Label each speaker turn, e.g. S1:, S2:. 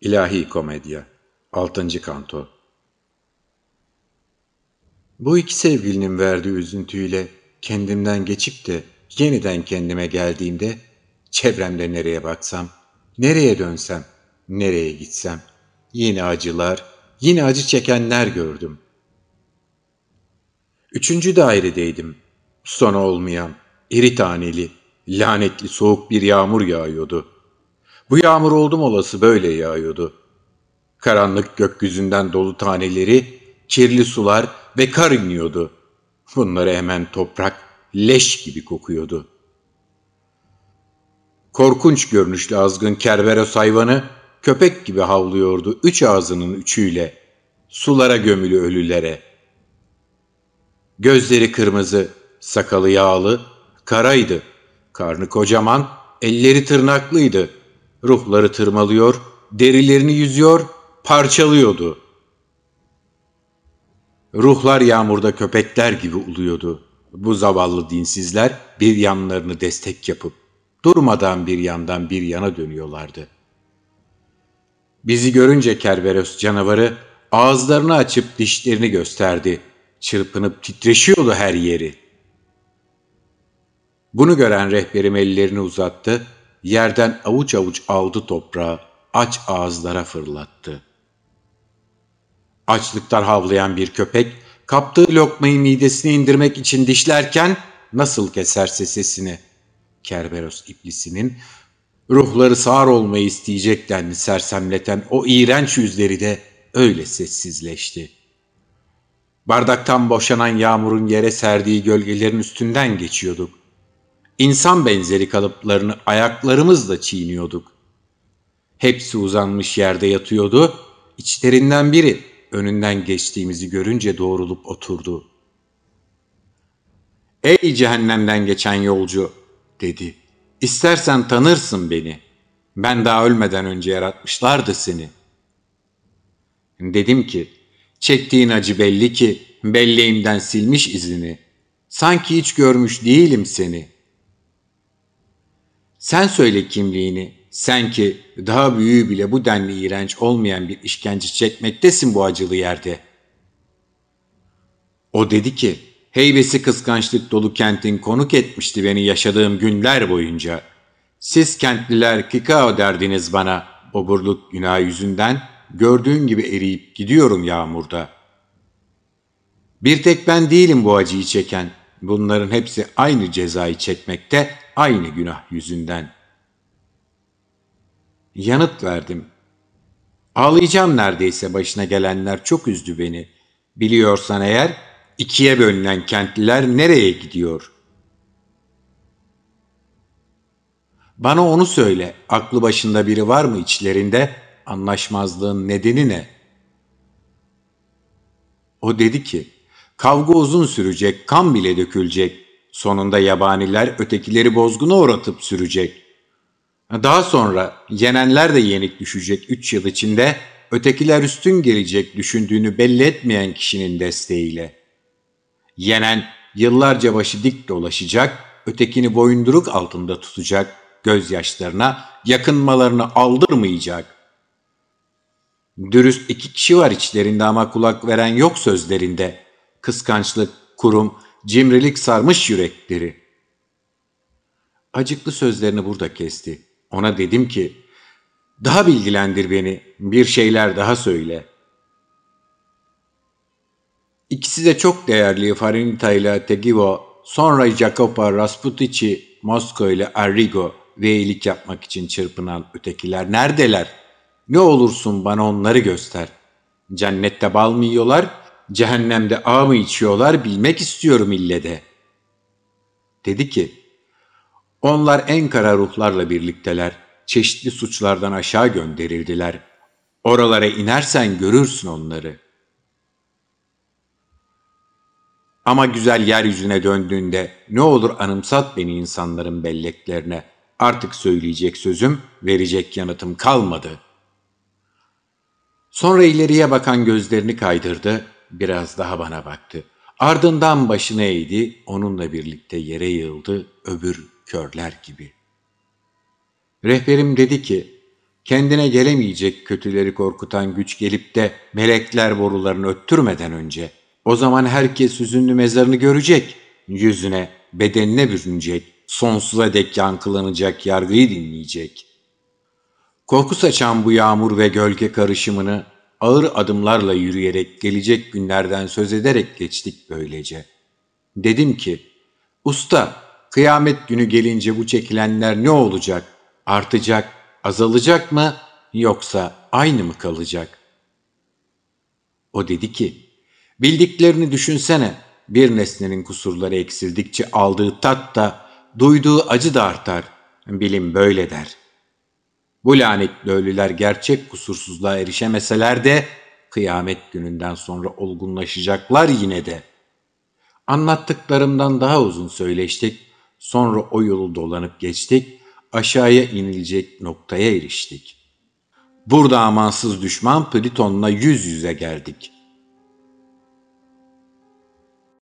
S1: İlahi Komedya 6. Kanto Bu iki sevgilinin verdiği üzüntüyle kendimden geçip de yeniden kendime geldiğimde çevremde nereye baksam, nereye dönsem, nereye gitsem yine acılar, yine acı çekenler gördüm. Üçüncü dairedeydim. Sonu olmayan, iri taneli, lanetli soğuk bir yağmur yağıyordu.'' Bu yağmur oldum olası böyle yağıyordu. Karanlık gökyüzünden dolu taneleri, kirli sular ve kar iniyordu. Bunları hemen toprak, leş gibi kokuyordu. Korkunç görünüşlü azgın Kerberos hayvanı köpek gibi havlıyordu üç ağzının üçüyle, sulara gömülü ölülere. Gözleri kırmızı, sakalı yağlı, karaydı, karnı kocaman, elleri tırnaklıydı.'' Ruhları tırmalıyor, derilerini yüzüyor, parçalıyordu. Ruhlar yağmurda köpekler gibi uluyordu. Bu zavallı dinsizler bir yanlarını destek yapıp durmadan bir yandan bir yana dönüyorlardı. Bizi görünce Kerberos canavarı ağızlarını açıp dişlerini gösterdi. Çırpınıp titreşiyordu her yeri. Bunu gören rehberim ellerini uzattı yerden avuç avuç aldı toprağı, aç ağızlara fırlattı. Açlıktan havlayan bir köpek, kaptığı lokmayı midesine indirmek için dişlerken nasıl keserse sesini. Kerberos iblisinin ruhları sağır olmayı isteyecek denli sersemleten o iğrenç yüzleri de öyle sessizleşti. Bardaktan boşanan yağmurun yere serdiği gölgelerin üstünden geçiyorduk. İnsan benzeri kalıplarını ayaklarımızla çiğniyorduk. Hepsi uzanmış yerde yatıyordu. İçlerinden biri önünden geçtiğimizi görünce doğrulup oturdu. Ey cehennemden geçen yolcu dedi. İstersen tanırsın beni. Ben daha ölmeden önce yaratmışlardı seni. Dedim ki, çektiğin acı belli ki belleğimden silmiş izini. Sanki hiç görmüş değilim seni.'' Sen söyle kimliğini, sen ki daha büyüğü bile bu denli iğrenç olmayan bir işkence çekmektesin bu acılı yerde. O dedi ki, heybesi kıskançlık dolu kentin konuk etmişti beni yaşadığım günler boyunca. Siz kentliler kikao derdiniz bana, oburluk günah yüzünden, gördüğün gibi eriyip gidiyorum yağmurda. Bir tek ben değilim bu acıyı çeken, bunların hepsi aynı cezayı çekmekte, aynı günah yüzünden. Yanıt verdim. Ağlayacağım neredeyse başına gelenler çok üzdü beni. Biliyorsan eğer ikiye bölünen kentliler nereye gidiyor? Bana onu söyle. Aklı başında biri var mı içlerinde? Anlaşmazlığın nedeni ne? O dedi ki, kavga uzun sürecek, kan bile dökülecek. Sonunda yabaniler ötekileri bozguna uğratıp sürecek. Daha sonra yenenler de yenik düşecek üç yıl içinde, ötekiler üstün gelecek düşündüğünü belli etmeyen kişinin desteğiyle. Yenen yıllarca başı dik dolaşacak, ötekini boyunduruk altında tutacak, gözyaşlarına, yakınmalarını aldırmayacak. Dürüst iki kişi var içlerinde ama kulak veren yok sözlerinde. Kıskançlık, kurum, cimrilik sarmış yürekleri. Acıklı sözlerini burada kesti. Ona dedim ki, daha bilgilendir beni, bir şeyler daha söyle. İkisi de çok değerli Farinita ile Tegivo, sonra Jacopo Rasputici, Mosko ile Arrigo ve iyilik yapmak için çırpınan ötekiler neredeler? Ne olursun bana onları göster. Cennette bal mı yiyorlar, cehennemde ağ mı içiyorlar bilmek istiyorum ille de. Dedi ki, onlar en kara ruhlarla birlikteler, çeşitli suçlardan aşağı gönderildiler. Oralara inersen görürsün onları. Ama güzel yeryüzüne döndüğünde ne olur anımsat beni insanların belleklerine. Artık söyleyecek sözüm, verecek yanıtım kalmadı. Sonra ileriye bakan gözlerini kaydırdı, biraz daha bana baktı. Ardından başını eğdi, onunla birlikte yere yığıldı öbür körler gibi. Rehberim dedi ki, kendine gelemeyecek kötüleri korkutan güç gelip de melekler borularını öttürmeden önce o zaman herkes hüzünlü mezarını görecek, yüzüne, bedenine bürünecek, sonsuza dek yankılanacak yargıyı dinleyecek. Korku saçan bu yağmur ve gölge karışımını ağır adımlarla yürüyerek gelecek günlerden söz ederek geçtik böylece. Dedim ki, usta kıyamet günü gelince bu çekilenler ne olacak? Artacak, azalacak mı yoksa aynı mı kalacak? O dedi ki, bildiklerini düşünsene, bir nesnenin kusurları eksildikçe aldığı tat da, duyduğu acı da artar. Bilim böyle der.'' Bu lanetli ölüler gerçek kusursuzluğa erişemeseler de kıyamet gününden sonra olgunlaşacaklar yine de. Anlattıklarımdan daha uzun söyleştik, sonra o yolu dolanıp geçtik, aşağıya inilecek noktaya eriştik. Burada amansız düşman Pliton'la yüz yüze geldik.